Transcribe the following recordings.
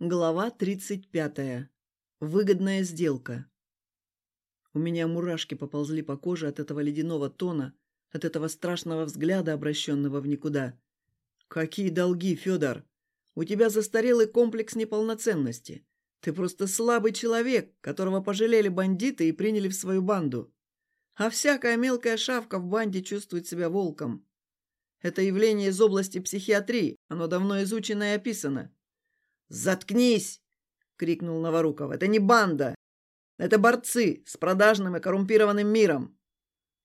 Глава 35. Выгодная сделка. У меня мурашки поползли по коже от этого ледяного тона, от этого страшного взгляда, обращенного в никуда. «Какие долги, Федор? У тебя застарелый комплекс неполноценности. Ты просто слабый человек, которого пожалели бандиты и приняли в свою банду. А всякая мелкая шавка в банде чувствует себя волком. Это явление из области психиатрии, оно давно изучено и описано. «Заткнись!» — крикнул Новоруков. «Это не банда! Это борцы с продажным и коррумпированным миром!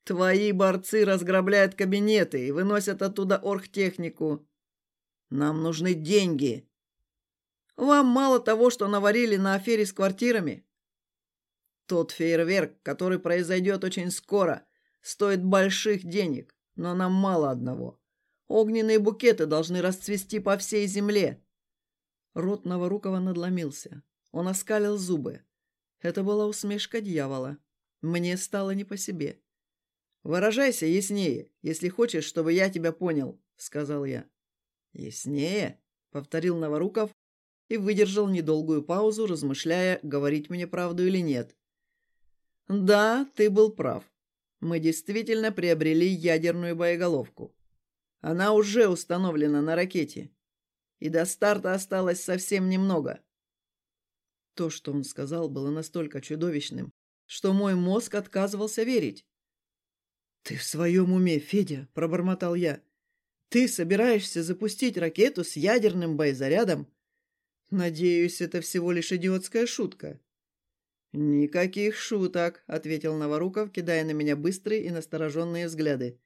Твои борцы разграбляют кабинеты и выносят оттуда оргтехнику. Нам нужны деньги. Вам мало того, что наварили на афере с квартирами? Тот фейерверк, который произойдет очень скоро, стоит больших денег, но нам мало одного. Огненные букеты должны расцвести по всей земле. Рот Новорукова надломился. Он оскалил зубы. Это была усмешка дьявола. Мне стало не по себе. «Выражайся яснее, если хочешь, чтобы я тебя понял», — сказал я. «Яснее?» — повторил Новоруков и выдержал недолгую паузу, размышляя, говорить мне правду или нет. «Да, ты был прав. Мы действительно приобрели ядерную боеголовку. Она уже установлена на ракете и до старта осталось совсем немного. То, что он сказал, было настолько чудовищным, что мой мозг отказывался верить. «Ты в своем уме, Федя?» – пробормотал я. «Ты собираешься запустить ракету с ядерным боезарядом? Надеюсь, это всего лишь идиотская шутка». «Никаких шуток», — ответил Новоруков, кидая на меня быстрые и настороженные взгляды.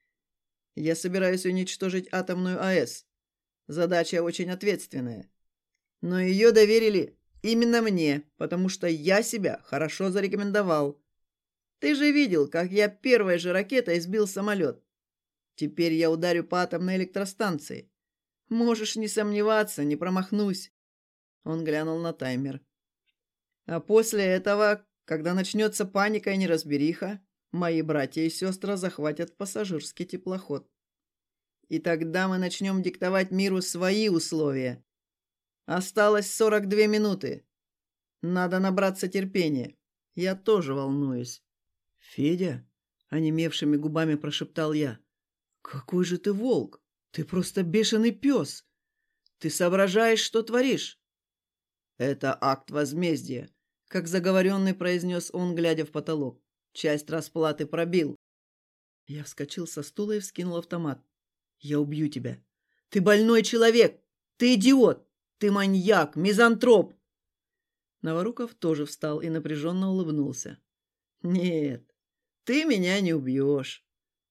«Я собираюсь уничтожить атомную АЭС. Задача очень ответственная. Но ее доверили именно мне, потому что я себя хорошо зарекомендовал. Ты же видел, как я первой же ракетой сбил самолет. Теперь я ударю по атомной электростанции. Можешь не сомневаться, не промахнусь. Он глянул на таймер. А после этого, когда начнется паника и неразбериха, мои братья и сестры захватят пассажирский теплоход. И тогда мы начнем диктовать миру свои условия. Осталось 42 минуты. Надо набраться терпения. Я тоже волнуюсь. Федя, онемевшими губами прошептал я. Какой же ты волк? Ты просто бешеный пес. Ты соображаешь, что творишь? Это акт возмездия, как заговоренный произнес он, глядя в потолок. Часть расплаты пробил. Я вскочил со стула и вскинул автомат. Я убью тебя. Ты больной человек. Ты идиот. Ты маньяк, мизантроп. Новоруков тоже встал и напряженно улыбнулся. Нет, ты меня не убьешь.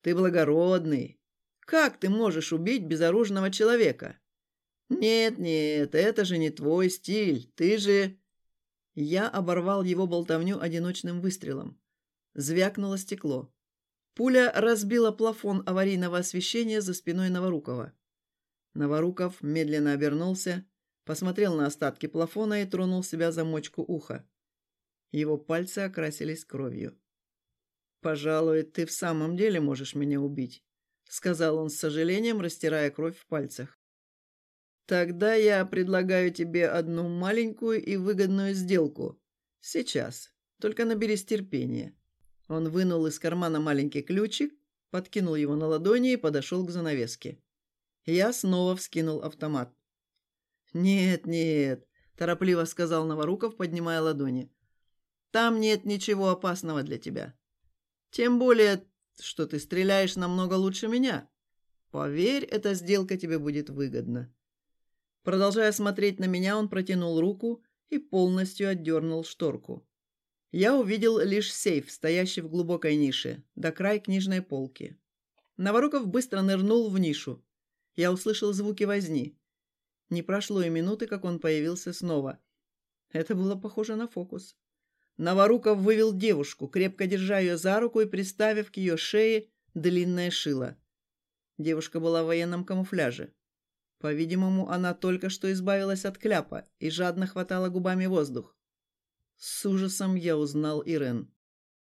Ты благородный. Как ты можешь убить безоружного человека? Нет, нет, это же не твой стиль. Ты же... Я оборвал его болтовню одиночным выстрелом. Звякнуло стекло. Пуля разбила плафон аварийного освещения за спиной Новорукова. Новоруков медленно обернулся, посмотрел на остатки плафона и тронул себя за мочку уха. Его пальцы окрасились кровью. «Пожалуй, ты в самом деле можешь меня убить», — сказал он с сожалением, растирая кровь в пальцах. «Тогда я предлагаю тебе одну маленькую и выгодную сделку. Сейчас. Только наберись терпения». Он вынул из кармана маленький ключик, подкинул его на ладони и подошел к занавеске. Я снова вскинул автомат. «Нет, нет», – торопливо сказал Новоруков, поднимая ладони. «Там нет ничего опасного для тебя. Тем более, что ты стреляешь намного лучше меня. Поверь, эта сделка тебе будет выгодна». Продолжая смотреть на меня, он протянул руку и полностью отдернул шторку. Я увидел лишь сейф, стоящий в глубокой нише, до края книжной полки. Новоруков быстро нырнул в нишу. Я услышал звуки возни. Не прошло и минуты, как он появился снова. Это было похоже на фокус. Новоруков вывел девушку, крепко держа ее за руку и приставив к ее шее длинное шило. Девушка была в военном камуфляже. По-видимому, она только что избавилась от кляпа и жадно хватала губами воздух. С ужасом я узнал Ирен.